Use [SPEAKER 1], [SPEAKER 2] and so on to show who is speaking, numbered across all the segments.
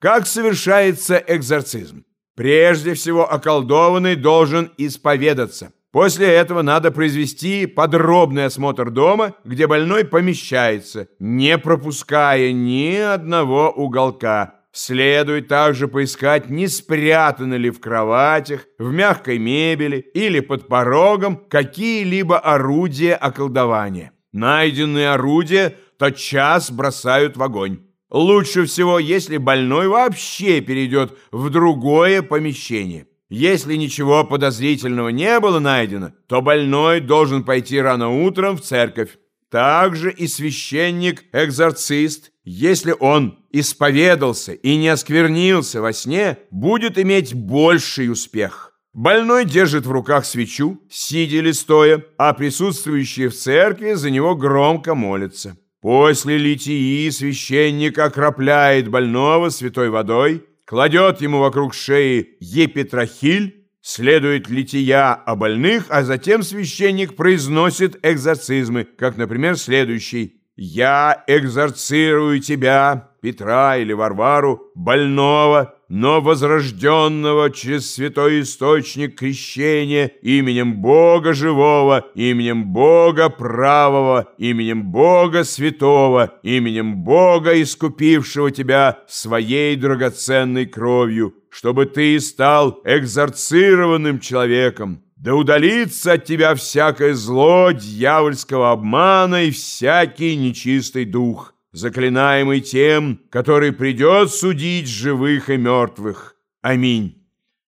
[SPEAKER 1] Как совершается экзорцизм? Прежде всего околдованный должен исповедаться. После этого надо произвести подробный осмотр дома, где больной помещается, не пропуская ни одного уголка. Следует также поискать, не спрятаны ли в кроватях, в мягкой мебели или под порогом какие-либо орудия околдования. Найденные орудия тотчас бросают в огонь. Лучше всего, если больной вообще перейдет в другое помещение. Если ничего подозрительного не было найдено, то больной должен пойти рано утром в церковь. Также и священник-экзорцист, если он исповедался и не осквернился во сне, будет иметь больший успех. Больной держит в руках свечу, сидя или стоя, а присутствующие в церкви за него громко молятся. После литии священник окропляет больного святой водой, кладет ему вокруг шеи епитрахиль, следует лития о больных, а затем священник произносит экзорцизмы, как, например, следующий. «Я экзорцирую тебя, Петра или Варвару, больного, но возрожденного через святой источник крещения именем Бога живого, именем Бога правого, именем Бога святого, именем Бога искупившего тебя своей драгоценной кровью, чтобы ты стал экзорцированным человеком. Да удалится от тебя всякое зло дьявольского обмана и всякий нечистый дух» заклинаемый тем, который придет судить живых и мертвых. Аминь.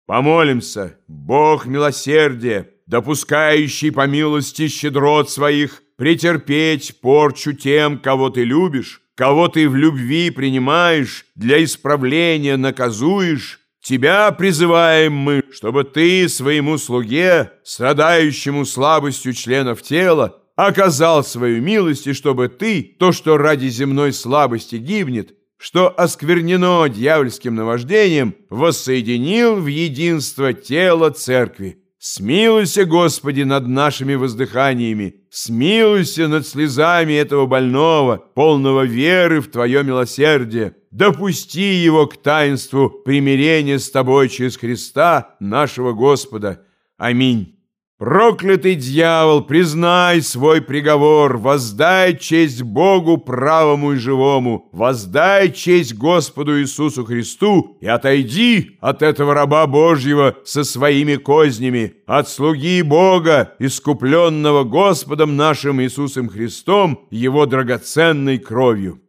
[SPEAKER 1] Помолимся, Бог милосердия, допускающий по милости щедрот своих, претерпеть порчу тем, кого ты любишь, кого ты в любви принимаешь, для исправления наказуешь, Тебя призываем мы, чтобы ты своему слуге, страдающему слабостью членов тела, оказал свою милость, и чтобы ты, то, что ради земной слабости гибнет, что осквернено дьявольским наваждением, воссоединил в единство тело церкви. Смилуйся, Господи, над нашими воздыханиями, смилуйся над слезами этого больного, полного веры в Твое милосердие. Допусти его к таинству примирения с Тобой через Христа, нашего Господа. Аминь. Проклятый дьявол, признай свой приговор, воздай честь Богу правому и живому, воздай честь Господу Иисусу Христу и отойди от этого раба Божьего со своими кознями, от слуги Бога, искупленного Господом нашим Иисусом Христом, Его драгоценной кровью.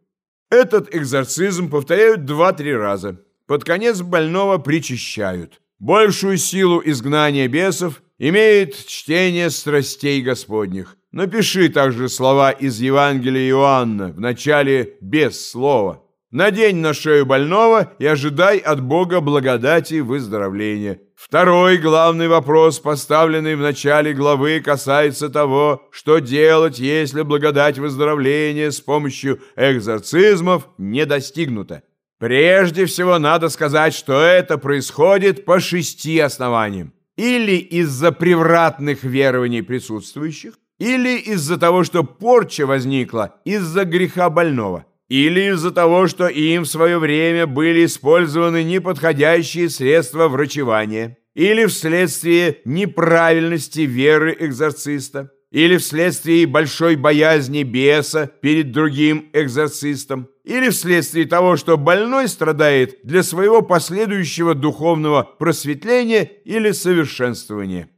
[SPEAKER 1] Этот экзорцизм повторяют два-три раза. Под конец больного причащают. Большую силу изгнания бесов имеет чтение страстей Господних. Напиши также слова из Евангелия Иоанна в начале без слова. Надень на шею больного и ожидай от Бога благодати выздоровления. Второй главный вопрос, поставленный в начале главы, касается того, что делать, если благодать выздоровления с помощью экзорцизмов не достигнута. Прежде всего надо сказать, что это происходит по шести основаниям или из-за превратных верований присутствующих, или из-за того, что порча возникла из-за греха больного, или из-за того, что им в свое время были использованы неподходящие средства врачевания, или вследствие неправильности веры экзорциста, или вследствие большой боязни беса перед другим экзорцистом, или вследствие того, что больной страдает для своего последующего духовного просветления или совершенствования.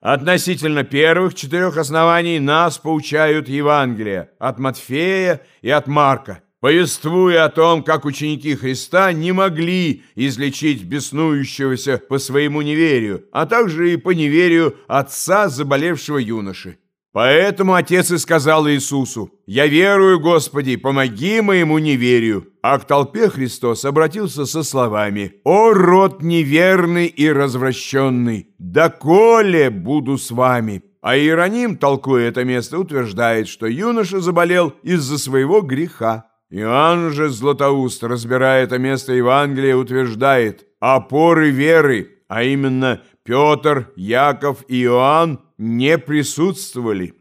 [SPEAKER 1] Относительно первых четырех оснований нас поучают Евангелия от Матфея и от Марка, повествуя о том, как ученики Христа не могли излечить беснующегося по своему неверию, а также и по неверию отца заболевшего юноши. Поэтому отец и сказал Иисусу, «Я верую, Господи, помоги моему неверию». А к толпе Христос обратился со словами, «О, род неверный и развращенный, доколе буду с вами». А Иероним, толкуя это место, утверждает, что юноша заболел из-за своего греха. Иоанн же Златоуст, разбирая это место Евангелия, утверждает, опоры веры, а именно Петр, Яков и Иоанн, не присутствовали.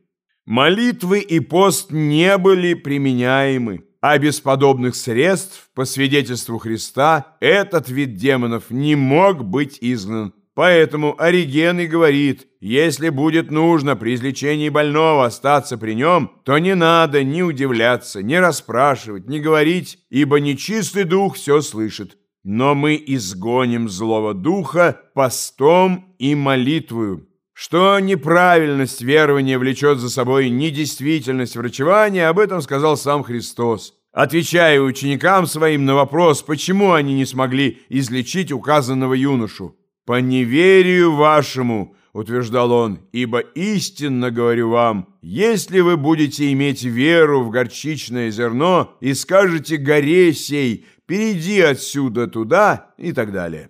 [SPEAKER 1] Молитвы и пост не были применяемы. а без подобных средств, по свидетельству Христа, этот вид демонов не мог быть изгнан. Поэтому Ориген и говорит, если будет нужно при излечении больного остаться при нем, то не надо ни удивляться, ни расспрашивать, ни говорить, ибо нечистый дух все слышит. Но мы изгоним злого духа постом и молитвою. Что неправильность верования влечет за собой недействительность врачевания, об этом сказал сам Христос, отвечая ученикам своим на вопрос, почему они не смогли излечить указанного юношу. «По неверию вашему», — утверждал он, «ибо истинно говорю вам, если вы будете иметь веру в горчичное зерно и скажете горе сей, перейди отсюда туда» и так далее.